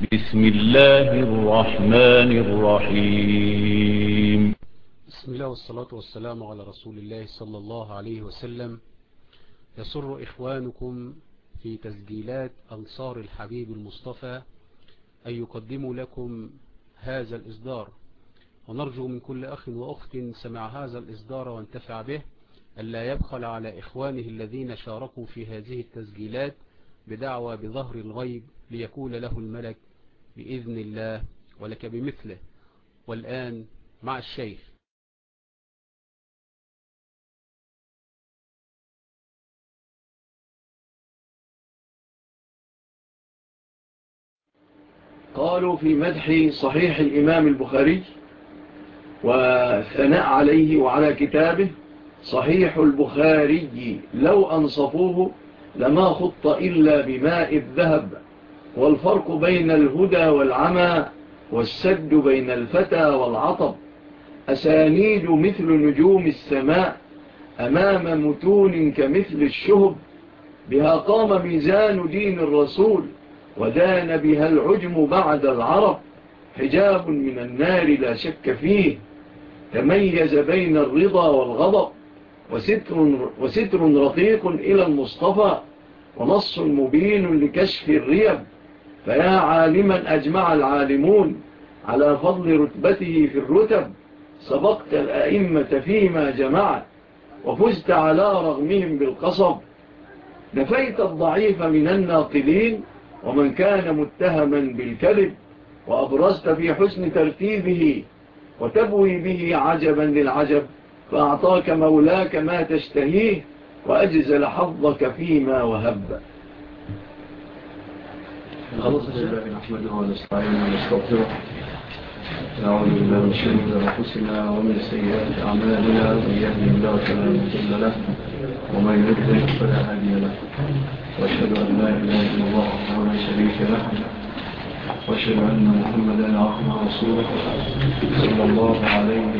بسم الله الرحمن الرحيم. بسم الله والصلاة والسلام على رسول الله صلى الله عليه وسلم. يسر إخوانكم في تسجيلات أنصار الحبيب المصطفى أن يقدموا لكم هذا الإصدار. ونرجو من كل أخ وأخت سمع هذا الإصدار وانتفع به ألا يبخل على إخوانه الذين شاركوا في هذه التسجيلات بدعوى بظهر الغيب ليكون له الملك بإذن الله ولك بمثله. والآن مع الشيخ. قالوا في مدح صحيح الإمام البخاري وثناء عليه وعلى كتابه صحيح البخاري لو أنصفوه لما خط إلا بماء الذهب. والفرق بين الهدى والعمى والسد بين الفتى والعطب. أسانيد مثل نجوم السماء أمام متون كمثل الشهب. بها قام ميزان دين الرسول ودان بها العجم بعد العرب. حجاب من النار لا شك فيه. تميز بين الرضا والغضب. وستر, وستر رقيق إلى المصطفى. ونص مبين لكشف الريب. فيا عالما أجمع العالمون على فضل رتبته في الرتب سبقت الأئمة فيما جمعت وفزت على رغمهم بالقصب نفيت الضعيف من الناقلين ومن كان متهما بالكذب وأبرزت في حسن ترتيبه وتبوي به عجبا للعجب فأعطاك مولاك ما تشتهيه وأجزل حظك فيما وهب نحمده ونستعينه ونستغفره نعوذ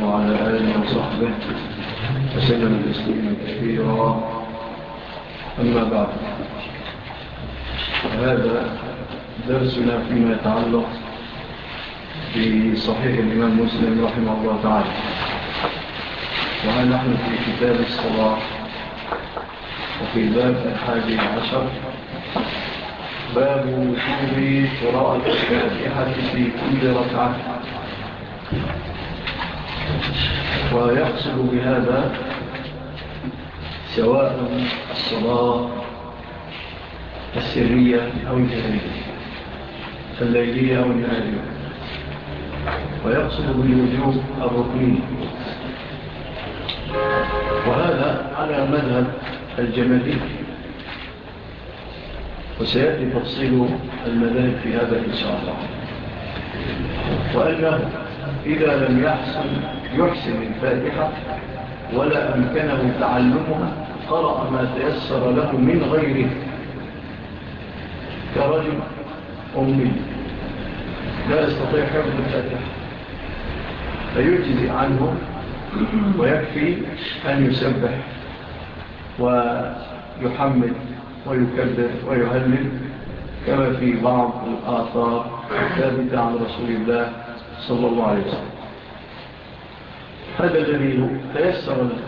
وعلى اله وصحبه وسلم كثيرا اما بعد هذا درسنا فيما يتعلق بصحيح الإمام مسلم رحمه الله تعالى وها نحن في كتاب الصلاة وفي باب الحادي عشر۔ باب وجوب قراءة الفاتحة في كل ركعة ويقصد بهذا سواء الصلاة السرية أو الجهرية۔ الليلية أو ويقصد بالوجوب الركنية وهذا على مذهب الجمالية وسيأتي تفصيل المذاهب في هذا إن شاء الله. وأنه إذا لم يحسن يحسن الفاتحة ولا أمكنه تعلمها قرأ ما تيسر له من غيره. كرجل أمي. لا يستطيع حفظ الفاتحة. فيجزي عنه ويكفي أن يسبح ويحمد ويكبر ويهلل كما في بعض الآثار الثابتة عن رسول الله صلى الله عليه وسلم. هذا جميل تيسر له.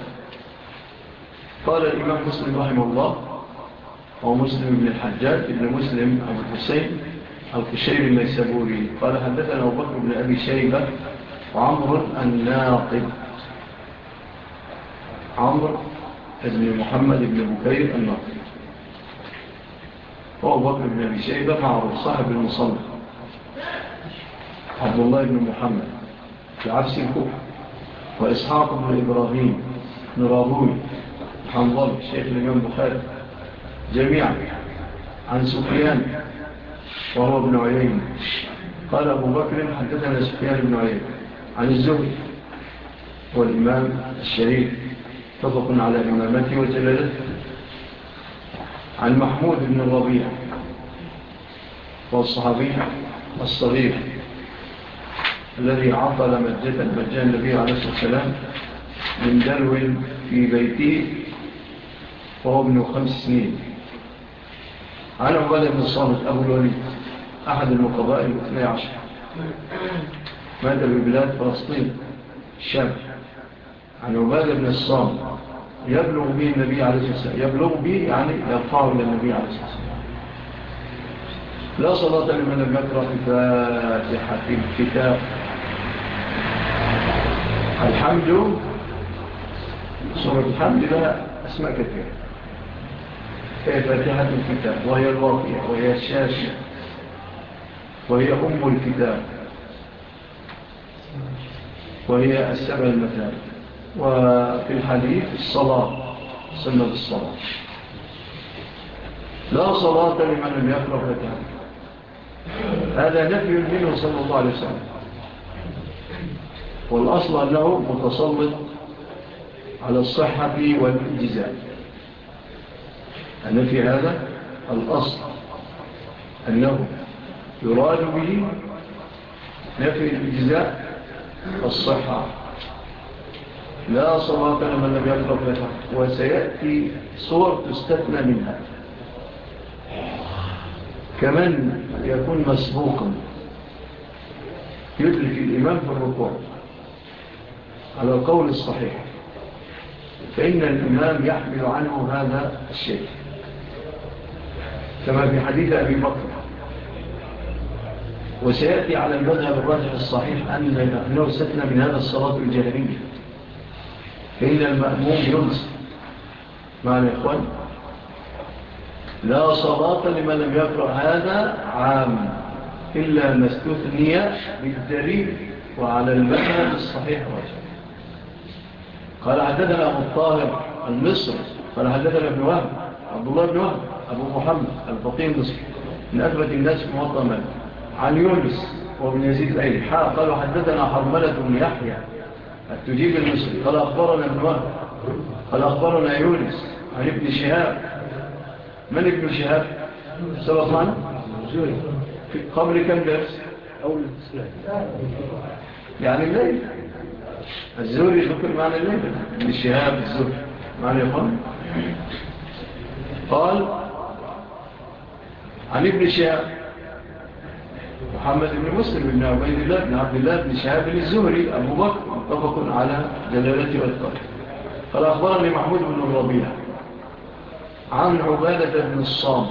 قال الإمام مسلم رحمه الله ومسلم بن الحجاج ابن مسلم أبو الحسين القشيب النيسابوري قال حدثنا أبو بكر بن أبي شيبة عمرو الناقب عمرو بن محمد بن بكير الناقب وأبو بكر بن أبي شيبة معروف صاحب المصنف. عبد الله بن محمد. في عفس الكوفة وإسحاق بن إبراهيم. بن راضوي حنظل. الشيخ الإمام بخاري. جميعا. عن سفيان. وهو ابن عيين قال أبو بكر حدثنا سفيان بن عيين عن الزهد والإمام الشريف اتفق على إمامته وجلالته عن محمود بن الربيع والصحابي الصغير الذي عطل مجدة المجان النبي عليه الصلاة والسلام من دلو في بيته وهو ابن خمس سنين. عن عبادة بن الصامت أبو الوليد. أحد المقضاء الاثنى عشر. مات ببلاد فلسطين؟ الشام. عن عبادة بن الصام يبلغ به النبي عليه الصلاة والسلام. يبلغ به يعني يرفعه إلى النبي عليه الصلاة والسلام. لا صلاة لمن لم يقرأ فاتحة الكتاب. الحمد. سورة الحمد لها أسماء كثيرة. فاتحة الكتاب. وهي الواقع وهي الشاشة. وهي أم الكتاب. وهي السبع المتاب وفي الحديث الصلاة سنة الصلاة. لا صلاة لمن لم يقرأ فتاة. هذا نفي منه صلى الله عليه وسلم. والأصل أنه متسلط على الصحة والإجزاء أن في هذا الأصل أنه يراد به نفي الإجزاء الصحة لا صلاة لمن لم يقرب لها وسيأتي صور تستثنى منها. كمن يكون مسبوقا. يدرك الإمام في الركوع. على القول الصحيح. فإن الإمام يحمل عنه هذا الشيء. كما في حديث أبي بكر. وسيأتي على المذهب الراجح الصحيح أن نحن ستنا من هذا الصلاة الجهرية فإن المأموم ينسى معنا يا إخوان؟ لا صلاة لمن لم يقرأ هذا عام. إلا ما استثني بالدليل وعلى المذهب الصحيح الراجح. قال عددنا أبو الطاهر المصري قال عددنا ابن وهب عبد الله بن وهب أبو محمد الفقيه المصري من أثبت الناس في موطن مالك عن يونس وابن يزيد الحاء قالوا حدثنا حرملة بن يحيى التجيب المسلم قال أخبرنا المرأة قال أخبرنا يونس عن ابن شهاب. من ابن شهاب؟ سبقا في قبل كم درس؟ أول يعني الليل. الزور ذكر معنى الليل. ابن شهاب الزور معنى يقول قال عن ابن شهاب. محمد بن مسلم بن عبيد الله بن عبد الله بن شهاب بن الزهري أبو بكر منطبق على جلالته والطريق قال أخبرني محمود بن الربيع عن عبادة بن الصام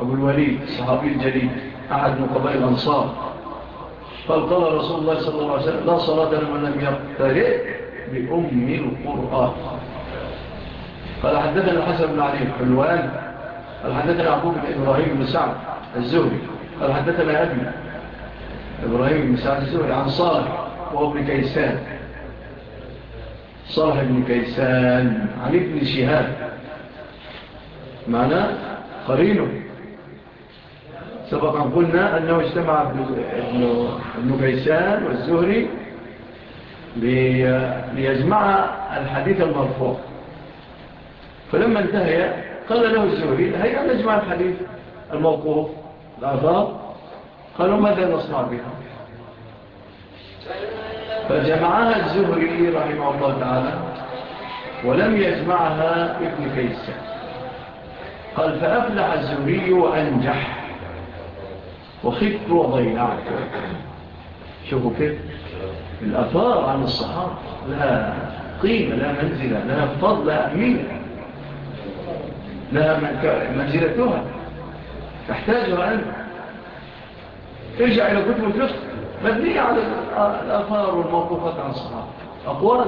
أبو الوليد الصحابي الجليل أحد نقباء الأنصار. قال قال رسول الله صلى الله عليه وسلم لا صلاة لمن لم يقترئ بأم القرآن. قال حدثنا الحسن بن علي حلوان قال حدثنا عبوك بن إبراهيم بن سعد الزهري قال حدثنا أبي إبراهيم بن سعد الزهري عن صالح وهو ابن كيسان. صالح بن كيسان عن ابن شهاب. معناه قرينه. سبقا قلنا أنه اجتمع ابن, ابن كيسان والزهري ليجمع الحديث المرفوع. فلما انتهي قال له الزهري هيا نجمع الحديث الموقوف الأعذار. قالوا ماذا نصنع بها؟ فجمعها الزهري رحمه الله تعالى ولم يجمعها ابن كيسة قال فأفلح الزهري وأنجح. وخفت وضيعت شوفوا كيف الأثار عن الصحابة. لها قيمة لها منزلة لها فضل لها أمينة لها منزلتها. تحتاجها أنت. ارجع إلى كتب الفقه. مبنية على الأثار والموقوفات عن الصحابة. أقوال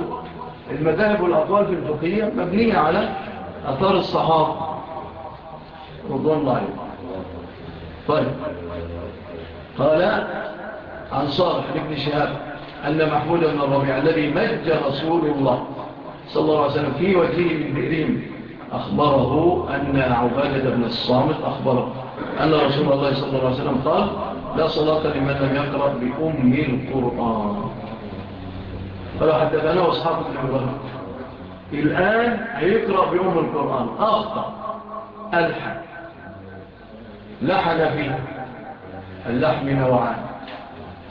المذاهب والأقوال في الفقهية مبنية على أثار الصحابة. رضوان الله عليهم. طيب. قال عن صالح بن شهاب أن محمود بن الربيع الذي مج رسول الله صلى الله عليه وسلم في وجهه من بئرين أخبره أن عبادة بن الصامت أخبره أن رسول الله صلى الله عليه وسلم قال لا صلاة لمن لم يقرأ بأم القرآن. قال حدثنا وأصحاب الحبار الآن هيقرأ بأم القرآن. أخطأ. ألحن. لحن فيه اللحم نوعان.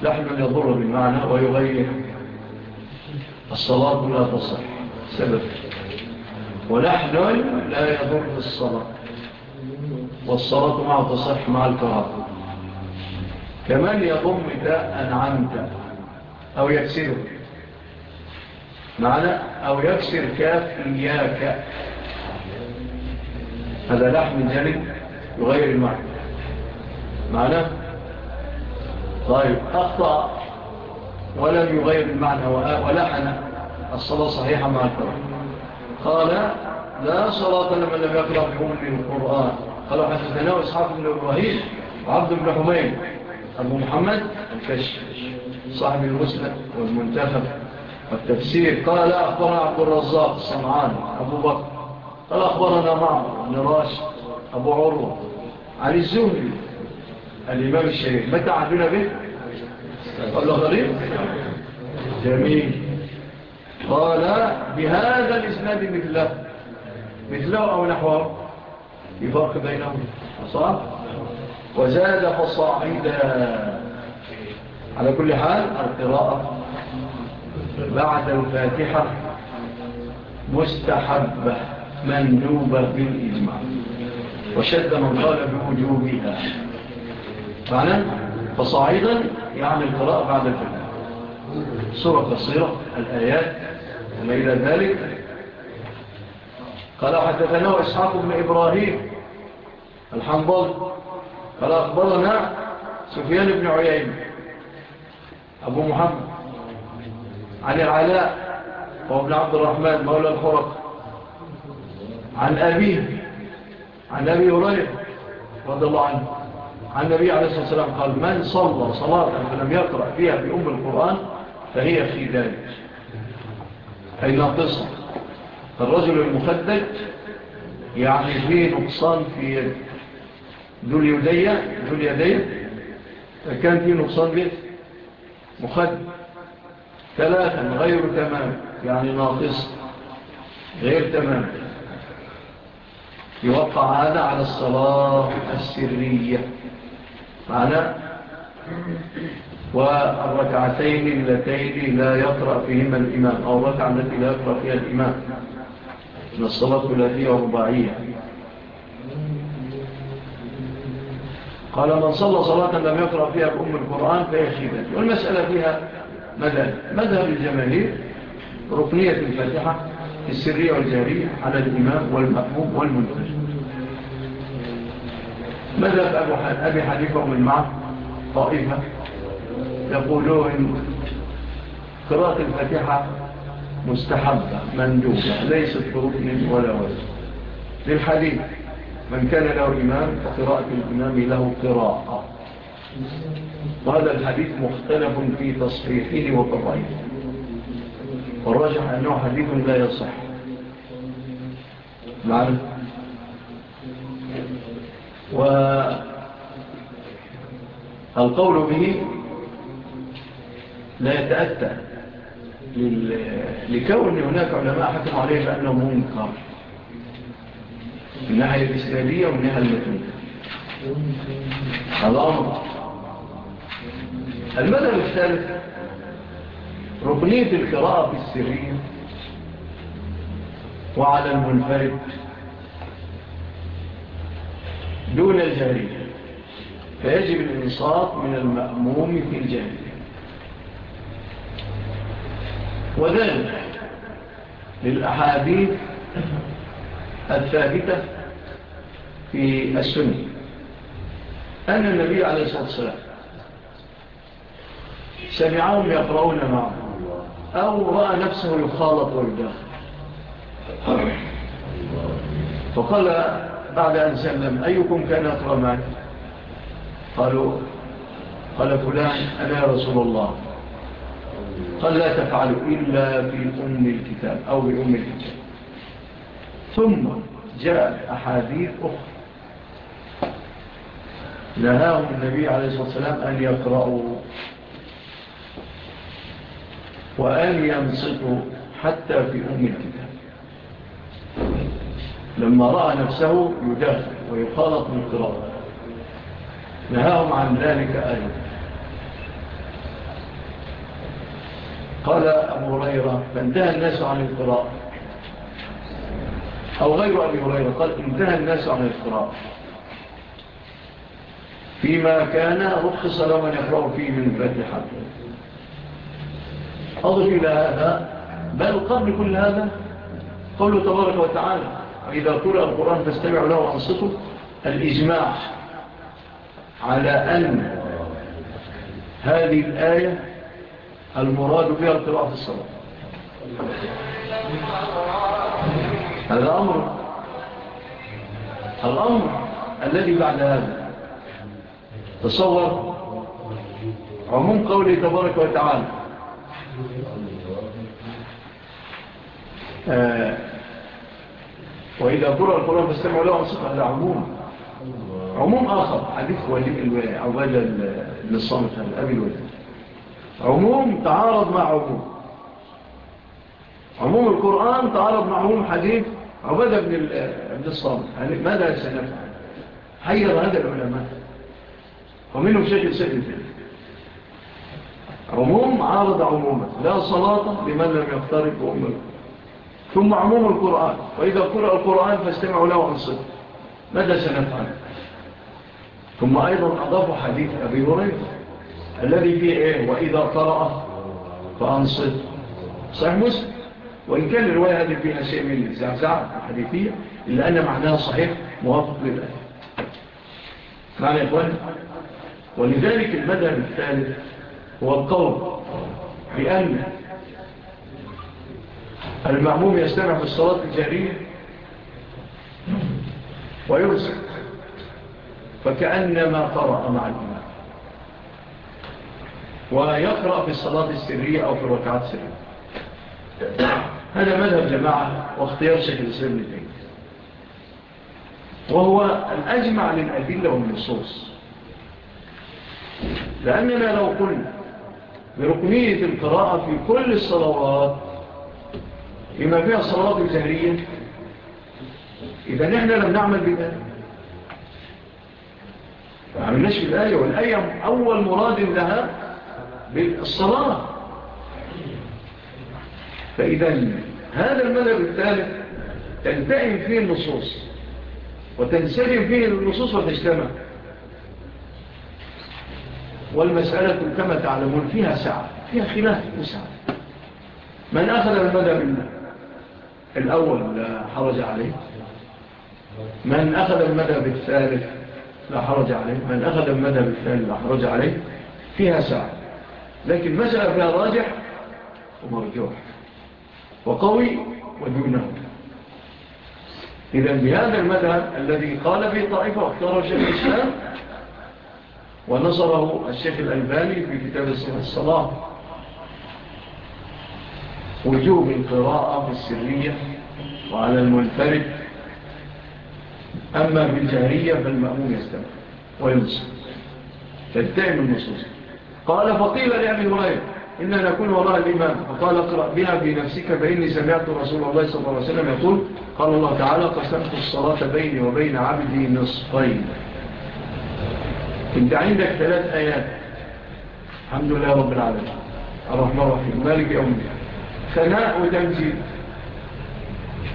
لحم يضر بالمعنى ويغير. الصلاة لا تصح. سبب. ولحن لا يضر بالصلاة. والصلاة مع تصح مع الكراهة كمان يضم تاء أنعمت أو يكسره معنا أو يكسر كاف إياك هذا لحم جانب يغير المعنى معنا طيب أخطأ ولم يغير المعنى ولحن الصلاة صحيحة مع القرآن قال لا صلاة لمن لم يقرأ بهم القرآن قالوا حدثنا وإسحاق بن إبراهيم وعبد بن حمين أبو محمد الكشف صاحب المسلم والمنتخب. والتفسير قال أخبرنا عبد الرزاق الصنعاني أبو بكر. قال أخبرنا معه ابن راشد أبو عروة. علي الزهري الإمام الشريف متى عهدنا به؟ قال غريب جميل. قال بهذا الإسناد مثله. مثله أو نحوه؟ يفرق بينهم صح؟ وزاد فصاعدا على كل حال القراءة بعد الفاتحة مستحبة مندوبة بالإجمع وشد من قال بوجوبها. معنا فصاعدا يعني القراءة بعد الفاتحة. سورة قصيرة الآيات وما إلى ذلك. قال حدثنا إسحاق بن إبراهيم الحنبل قال أخبرنا سفيان بن عيين أبو محمد عن العلاء وابن عبد الرحمن مولى الخرق عن أبيه عن أبي هريرة رضي الله عنه عن النبي عليه الصلاة والسلام قال من صلى صلاة فلم يقرأ فيها بأم القرآن فهي في ذلك أي ناقصة فالرجل المخدج يعني فيه نقصان في يده ذو اليدية ذو اليدية كان فيه نقصان بيت مخد ثلاثا غير تمام. يعني ناقص غير تمام. يوقع هذا على الصلاة السرية. معنى؟ والركعتين اللتين لا يقرأ فيهما الإمام. أو الركعة التي لا يقرأ فيها الإمام. من الصلاة الثلاثية ورباعية قال من صلى صلاة لم يقرأ فيها بأم القرآن فهي شيبة والمسألة فيها مذهب. مذهب الجماهير ركنية الفاتحة السرية والجارية على الإمام والمأموم والمنتج. مذهب أبي حنيفة ومن معه طائفة يقولون قراءة الفاتحة مستحبة مندوبة ليست ركن ولا وزن. للحديث. من كان له إمام فقراءة الإمام له قراءة. وهذا الحديث مختلف في تصحيحه وقرائه والرجح أنه حديث لا يصح. معنا والقول به لا يتأتى. لكون هناك علماء حكم عليه بأنه منكر. من الناحية الإسلامية ومن ناحية المتنية الأمر المدن الثالث ركنية القراءة بالسرية السرية وعلى المنفرد دون الجهرية. فيجب الإنصاف من المأموم في الجهرية. وذلك للأحاديث الثابتة في السنة. أن النبي عليه الصلاة والسلام سمعهم يقرؤون معه. أو رأى نفسه يخالط والداخل فقال بعد أن سلم أيكم كان أقرأ معك قالوا قال فلان أنا يا رسول الله. قال لا تفعلوا إلا في أم الكتاب أو بأم الكتاب. ثم جاء أحاديث أخرى. لهاهم النبي عليه الصلاة والسلام أن يقرأوا وأن ينصتوا حتى في أم الكتاب. لما رأى نفسه يدافع ويخالط من قراءة نهاهم عن ذلك أيضا. قال أبو ريرة فانتهى الناس عن القراءة. أو غير أبي هريرة قال انتهى الناس عن القراء فيما كان رخص لمن يقرأ فيه من فاتحة أضف إلى هذا بل قبل كل هذا قوله تبارك وتعالى إذا قرأ القرآن فاستمعوا له وأنصتوا. الإجماع على أن هذه الآية المراد فيها اقتراف الصلاة. هذا أمر الأمر الذي بعد هذا. تصور عموم قوله تبارك وتعالى. آه، وإذا قرى القرآن فاستمعوا له أنصفها هذا عموم عموم آخر حديث وليب عبادة للصامت الأبي الوليد. عموم تعارض مع عموم. عموم القرآن تعرض مع عموم حديث عبادة بن الصامت ماذا سنفعل حير هذا العلماء. ومنهم شيخ السجن عموم عارض عموما. لا صلاة لمن لم يفترق أمه ثم عموم القرآن. وإذا قرأ القرآن فاستمعوا له أنصر ماذا سنفعل ثم أيضا أضاف حديث أبي هريرة الذي فيه إيه؟ وإذا قرأ فأنصر صحيح مسلم؟ وإن كان الرواية هذه فيها شيء من الزعزعة الحديثية إلا أن معناها صحيح موافق للآية معنى إخوان ولذلك المذهب الثالث هو القول بأن المعموم يستمع في الصلاة الجارية ويرسل فكأنما قرأ مع الإمام ويقرأ في الصلاة السرية أو في الركعات السرية. هذا مذهب جماعة واختيار شيخ الإسلام ابن وهو الأجمع للأدلة والنصوص. لأننا لو قلنا بركنية القراءة في كل الصلوات بما فيها الصلوات الزهرية إذا نحن لم نعمل بذلك. فعملناش في الآية والآية أول مراد لها بالصلاة. فإذا هذا المذهب الثالث تنتهي فيه النصوص وتنسجم فيه النصوص وتجتمع والمسألة كما تعلمون فيها سعة فيها خلاف وسعة. من أخذ المذهب الأول لا حرج عليه من أخذ المذهب الثالث لا حرج عليه من أخذ المذهب الثالث لا حرج عليه فيها سعة. لكن مسألة فيها راجح ومرجوح. وقوي ودونه إذا بهذا المذهب الذي قال به طائفة واختاره شيخ الإسلام ونصره الشيخ الألباني في كتاب الصلاة. وجوب القراءة في السرية وعلى المنفرد. أما بالجهرية فالمأمون يستمع وينصر. تلتئم النصوص قال فقيل لأبي هريرة إنا نكون وراء الإمام فقال اقرأ بها بنفسك فإني سمعت رسول الله صلى الله عليه وسلم يقول قال الله تعالى قسمت الصلاة بيني وبين عبدي نصفين. أنت عندك ثلاث آيات. الحمد لله رب العالمين. الرحمن الرحيم. مالك أمي ثناء وتنزيل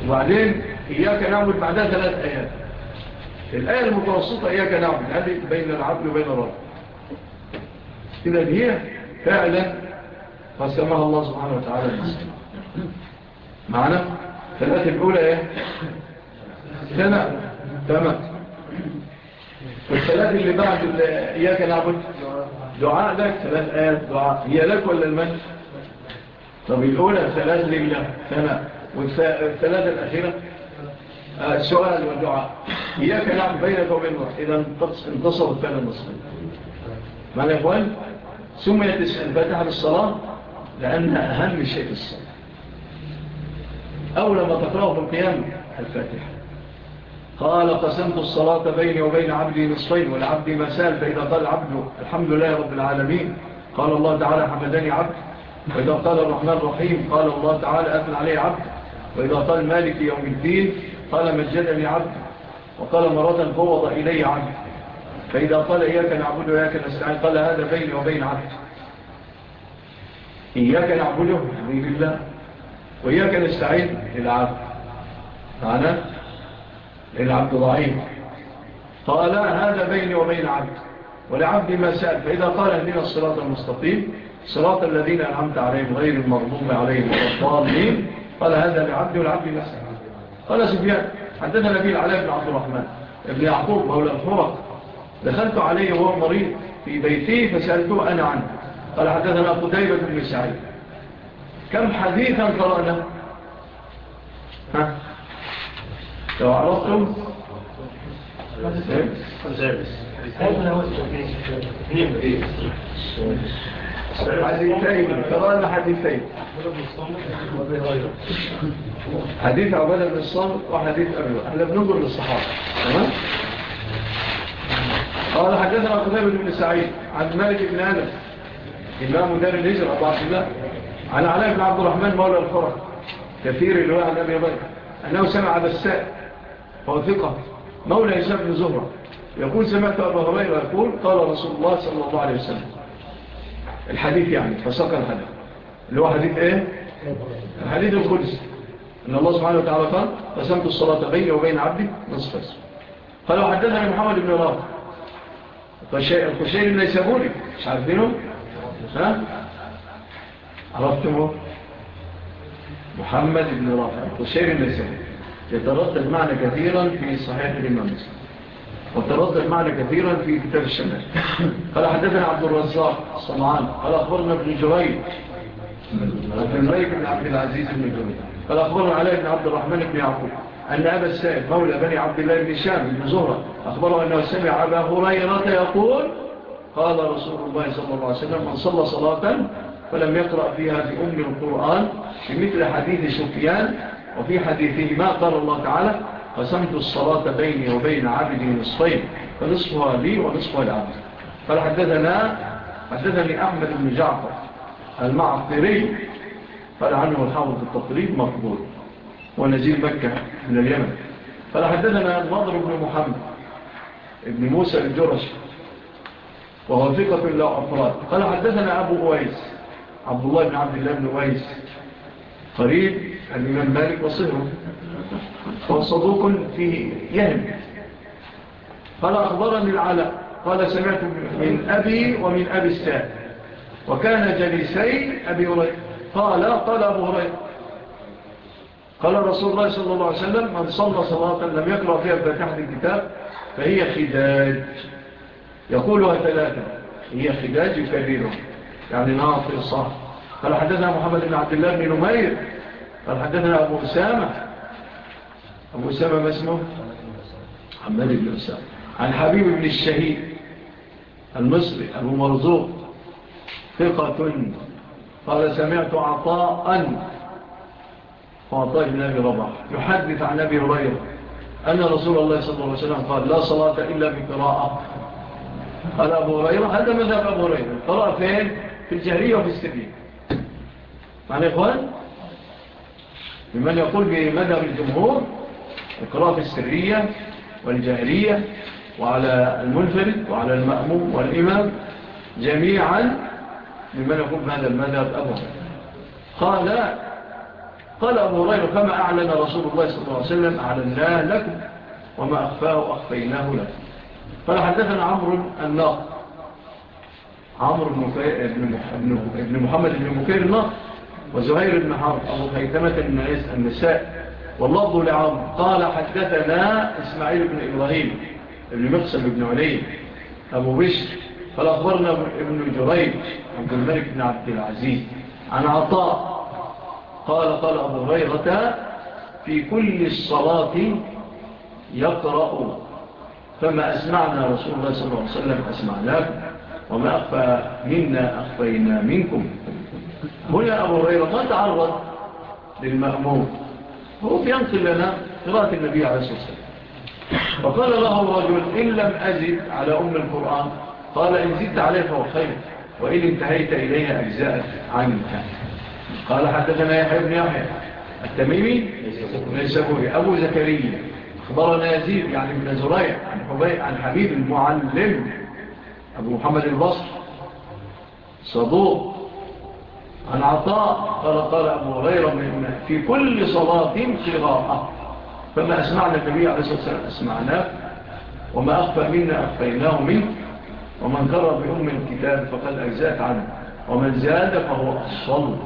وبعدين إياك نعبد بعدها ثلاث آيات. الآية المتوسطة إياك نعبد. هذه بين العبد وبين الرب. إذا هي فعلا فسرها الله سبحانه وتعالى للسلام معنا فالآية الأولى إيه؟ سنة. تمام. والثلاث اللي بعد إياك نعبد؟ دعاء لك. ثلاث آيات دعاء. هي لك ولا المن طب الأولى ثلاث لله سنة. والثلاثة الأخيرة؟ آه، السؤال والدعاء. إياك نعبد بينك وبين الله. إذا انتصر الثاني المصري معنى يا إخوان؟ سميت الفتحة بالصلاة. لأن أهم شيء في الصلاة. أول ما تقرأه في القيامة الفاتحة. قال قسمت الصلاة بيني وبين عبدي نصفين والعبد ما سال فإذا قال عبده الحمد لله رب العالمين. قال الله تعالى حمدني عبد. وإذا قال الرحمن الرحيم قال الله تعالى أثنى عليه عبد. وإذا قال مالك يوم الدين قال مجدني عبد. وقال مرة فوض إلي عبد. فإذا قال إياك نعبد وإياك نستعين قال هذا بيني وبين عبد. إياك نعبده نعبد الله وإياك نستعين للعبد معنا للعبد ضعيف. قال هذا بيني وبين عبد ولعبد ما سأل فإذا قال اهدنا الصراط المستقيم صراط الذين أنعمت عليهم غير المرضوم عليهم والطالين قال هذا لعبد والعبد ما سأل قال سفيان عندنا نبي العلاء بن عبد الرحمن ابن يعقوب مولى الفرق. دخلت عليه وهو مريض في بيته فسألته أنا عنه؟ قال حدثنا قتيبة بن سعيد. كم حديثا قرأنا؟ ها؟ لو عرفتم؟ حديثين قرأنا حديثين. حديث عبادة بن الصامت وحديث أبي إحنا بننظر للصحابة. تمام؟ قال حدثنا قتيبة بن سعيد عن مالك بن أنس إمام دار الهجرة أبو عبد الله. عن علاء بن عبد الرحمن مولى الفرق كثير الرواية عن أبي بكر أنه سمع بساء فهو مولى هشام بن زهرة. يقول سمعت أبا هريرة يقول قال رسول الله صلى الله عليه وسلم. الحديث يعني فساق الحديث. اللي هو حديث إيه؟ الحديث القدس أن الله سبحانه وتعالى قال قسمت الصلاة بيني وبين عبدي نصف اسم قالوا حدثنا محمد بن رافع الخشير النيسابوري مش عارفينه عرفتمه محمد بن رافع. القشيري النيسابوري يتردد معنا كثيرا في صحيح الإمام مسلم. وتردد معنا كثيرا في كتاب الشمائل قال حدثنا عبد الرزاق الصنعاني. قال أخبرنا ابن جريج ابن ريك بن عبد العزيز بن جريج قال أخبرنا العلاء بن عبد الرحمن بن يعقوب. أن أبا السائب مولى بني عبد الله بن هشام بن زهرة أخبره أنه سمع أبا هريرة يقول قال رسول الله صلى الله عليه وسلم من صلى صلاة فلم يقرأ فيها في أم القرآن بمثل حديث سفيان وفي حديثهما قال الله تعالى قسمت الصلاة بيني وبين عبدي نصفين فنصفها لي ونصفها لعبد فلحدثنا حدثني أحمد بن جعفر المعطري فلعنه الحافظ التطريب مقبول ونزيل مكة من اليمن. فلحدثنا المضر بن محمد ابن موسى الجرشي وهو ثقة لا أفراد قال حدثنا أبو أويس عبد الله بن عبد الله بن أويس قريب الإمام مالك وصهره وصدوق فيه يهم. قال أخبرني العلاء قال سمعت من أبي ومن أبي الساعد وكان جليسي أبي هرير قال قال أبو هرير قال رسول الله صلى الله عليه وسلم من صلى صلاة لم يقرأ فيها بتحدي الكتاب فهي خداج. يقولها ثلاثة هي خداج كبيرة يعني ناطر صح قال حدثنا محمد بن عبد الله بن نمير. قال حدثنا أبو أسامة. أبو أسامة ما اسمه؟ حمد بن أسامة. عن حبيب بن الشهيد المصري أبو مرزوق. ثقة. قال سمعت عطاء. فعطاء بن أبي رباح. يحدث عن أبي هريرة أن رسول الله صلى الله عليه وسلم قال لا صلاة إلا بقراءة. قال أبو هريرة هذا مذهب أبو هريرة. قرأ فين؟ في الجهرية وفي السبيل معنى إخوان؟ بمن يقول بمذهب الجمهور القراءة في السرية والجهرية وعلى المنفرد وعلى المأموم والإمام جميعا ممن يقول بهذا المذهب أبو هريرة. قال قال أبو هريرة كما أعلن رسول الله صلى الله عليه وسلم؟ أعلناه لكم وما أخفاه أخفيناه لكم. فحدثنا حدثنا عمرو الناقد عمرو بن محمد بن مكير الناقد وزهير بن حرب أبو خيثمة بن النساء واللفظ لعمرو قال حدثنا إسماعيل بن إبراهيم ابن مقسم بن علي أبو بشر. قال أخبرنا ابن جريج عبد الملك بن عبد العزيز عن عطاء. قال قال أبو هريرة في كل الصلاة يقرأ فما أسمعنا رسول الله صلى الله عليه وسلم أسمعناكم وما أخفى منا أخفينا منكم. هنا أبو هريرة ما تعرض للمأمون. هو بينقل لنا قراءة النبي عليه الصلاة والسلام. فقال له الرجل إن لم أزد على أم القرآن قال إن زدت عليه فهو خير وإن انتهيت إليها أجزاءت عنك. قال حدثنا يحيى بن يحيى التميمي ليس كوري أبو زكريا. أخبرنا يزيد يعني من زريع عن حبيب عن حبيب المعلم أبو محمد البصر صدوق عن عطاء قال قال أبو هريرة في كل صلاة قراءة فما أسمعنا النبي عليه الصلاة والسلام أسمعناه وما أخفى منا أخفيناه منه ومن كرر بأم الكتاب فقد أجزأت عنه ومن زاد فهو الصل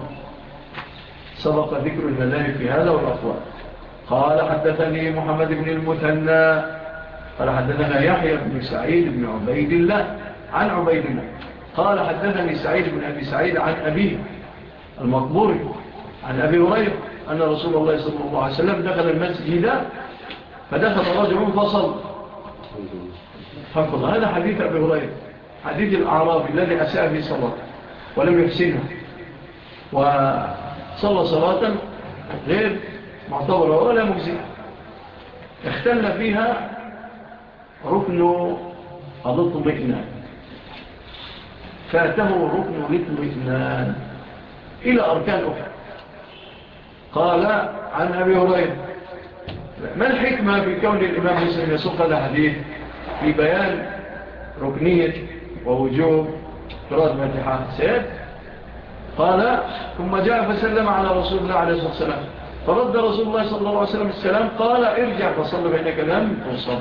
سبق ذكر المذاهب في هذا والأقوال. قال حدثني محمد بن المثنى قال حدثنا يحيى بن سعيد بن عبيد الله عن عبيد الله قال حدثني سعيد بن أبي سعيد عن أبيه المقبوري عن أبي هريرة أن رسول الله صلى الله عليه وسلم دخل المسجد فدخل رجل فصل فقال هذا حديث أبي هريرة حديث الأعراف الذي أساء في صلاة ولم يحسنها وصلى صلاة غير معتبرة ولا مجزئة اختل فيها ركن الاطمئنان. فاته ركن الاطمئنان إلى أركان أخرى. قال عن أبي هريرة ما الحكمة في كون الإمام مسلم يسوق الحديث في بيان ركنية ووجوب فراز الاتحاد سيد. قال ثم جاء فسلم على رسول الله عليه الصلاة والسلام. فرد رسول الله صلى الله عليه وسلم السلام قال ارجع فصل بينك لم تصل.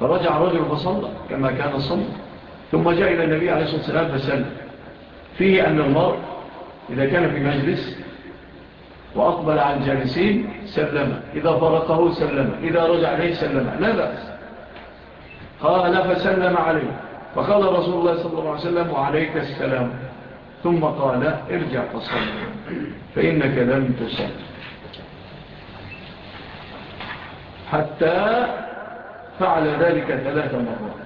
فرجع رجل فصل كما كان صلى ثم جاء إلى النبي عليه الصلاة والسلام فسلم. فيه أن المرء إذا كان في مجلس وأقبل عن جالسين سلم. إذا فرقه سلم. إذا رجع إليه سلم. لا بأس. قال فسلم عليه. فقال رسول الله صلى الله عليه وسلم وعليك السلام. ثم قال ارجع فصل فإنك لم تصل حتى فعل ذلك ثلاث مرات.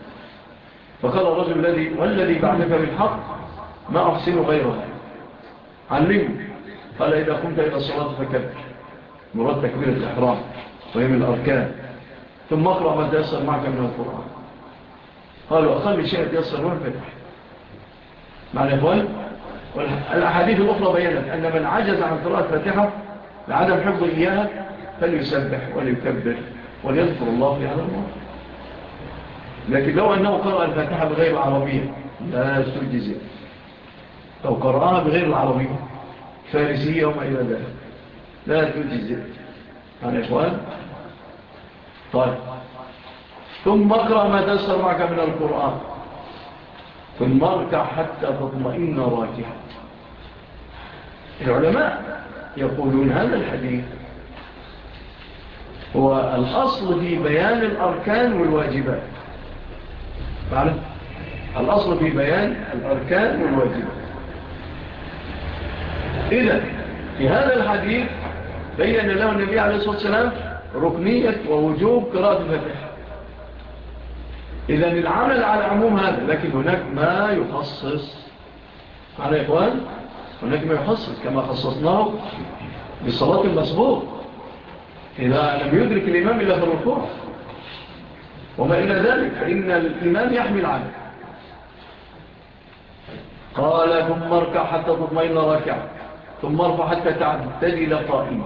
فقال الرجل الذي والذي بعدك بالحق ما أحسن غيرها علمه قال إذا قمت إلى الصلاة فكبر. مراد تكبير الإحرام وهم الأركان. ثم اقرأ ما تيسر معك من القرآن. قالوا أقل شيء تيسر وانفتح معنى إخوان والأحاديث الأخرى بيّنت أن من عجز عن قراءة فاتحة لعدم حفظ إياها فليسبح وليكبر وليذكر الله في هذا الموضوع لكن لو أنه قرأ الفاتحة بغير العربية لا سجزه أو قرأها بغير العربية فارسية وما إلى ذلك. لا سجزه يعني يا إخوان طيب. ثم اقرأ ما تسر معك من القرآن. ثم اركع حتى تطمئن راجعا العلماء يقولون هذا الحديث هو الأصل في بيان الأركان والواجبات. معنا؟ الأصل في بيان الأركان والواجبات. إذا في هذا الحديث بيّن له النبي عليه الصلاة والسلام ركنية ووجوب قراءة الفتح إذن العمل على عموم هذا لكن هناك ما يخصص. على يا إخوان هناك ما يخصص كما خصصناه بالصلاة المسبوط إذا لم يدرك الإمام إلا في الركوع. وما إلى ذلك فإن الإمام يحمل عنه قال ثم اركع حتى تطمئن راكعا ثم ارفع حتى تعتدل قائمة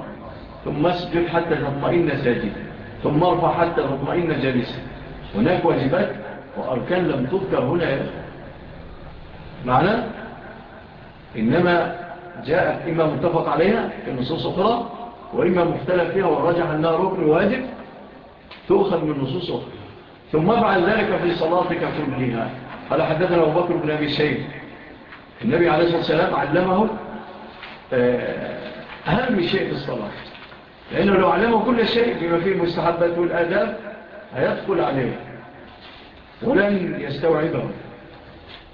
ثم اسجد حتى تطمئن ساجدا ثم ارفع حتى تطمئن جالسا هناك واجبات وأركان لم تذكر هنا يا معنى إنما جاءت إما متفق عليها في النصوص أخرى وإما مختلف فيها ورجح أنها ركن واجب تؤخذ من النصوص أخرى. ثم افعل ذلك في صلاتك كلها قال حدثنا أبو بكر بن أبي الشيء النبي عليه الصلاة والسلام علمه آه، أهم شيء في الصلاة. لأنه لو علمه كل شيء بما فيه المستحبات والآداب هيدخل عليه. ولن يستوعبه.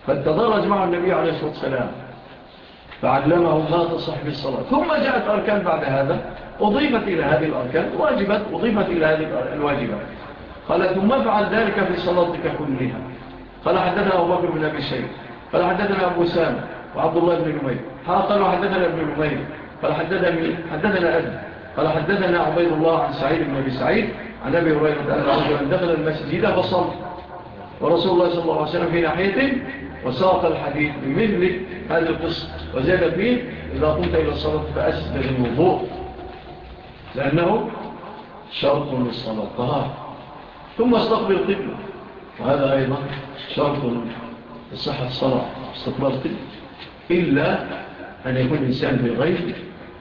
فالتدرج مع النبي عليه الصلاة والسلام. فعلمه الله صحب الصلاة. ثم جاءت أركان بعد هذا. أضيفت إلى هذه الأركان. واجبت. أضيفت إلى هذه الواجبات قال ثم فعل ذلك في صلاتك كلها. قال حدثنا أبو بكر بن أبي الشيخ قال حدثنا أبو سام وعبد الله بن نمير. قالوا حدثنا ابن نمير. قال حدثنا مين أبي. قال حدثنا عبيد الله عن سعيد بن أبي سعيد. عن أبي هريرة أن رجلا دخل المسجد فصلى. ورسول الله صلى الله عليه وسلم في ناحيته وساق الحديث بمثل هذا القسط وزاد فيه إذا قمت إلى الصلاة فاسد الوضوء لأنه شرط للصلاة. طهار ثم استقبل قبلة وهذا أيضا شرط لصحة الصلاة استقبال قبلة إلا أن يكون الإنسان بغير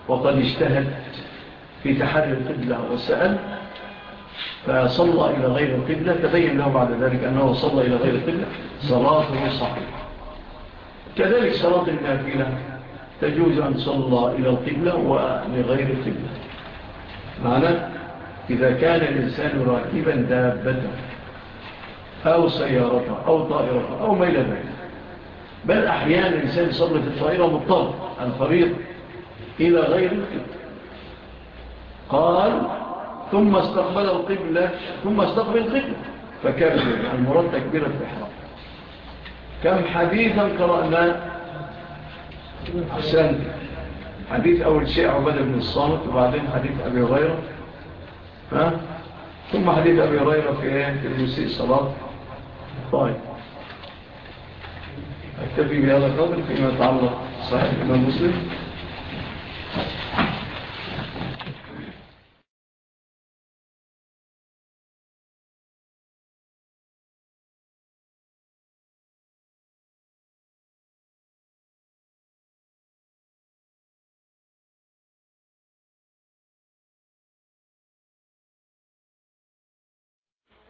وقد اجتهد في تحري القبلة وسأل فصلى إلى غير القبلة تبين له بعد ذلك أنه صلى إلى غير القبلة صلاته صحيحة كذلك صلاة النافلة تجوز أن صلى إلى القبلة ولغير القبلة. معنى إذا كان الإنسان راكبا دابته أو سيارته أو طائرته أو ما إلى ذلك. بل أحيانا الإنسان يصلي في الطائرة مضطر الخريط إلى غير القبلة. قال ثم استقبل القبلة ثم استقبل القبلة. فكبر المراد تكبير الإحرام. كم حديثا قرأنا؟ حسن حديث أول شيء عبادة بن الصامت وبعدين حديث أبي غيرة ها؟ ثم حديث أبي غيرة في, إيه؟ في المسيء الصلاة طيب. أكتفي بهذا القدر فيما يتعلق صحيح الإمام مسلم.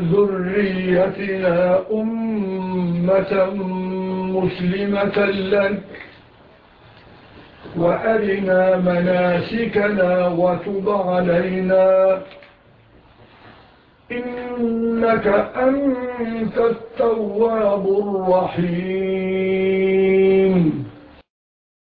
ذريتنا أمة مسلمة لك وأرنا مناسكنا وتب علينا إنك أنت التواب الرحيم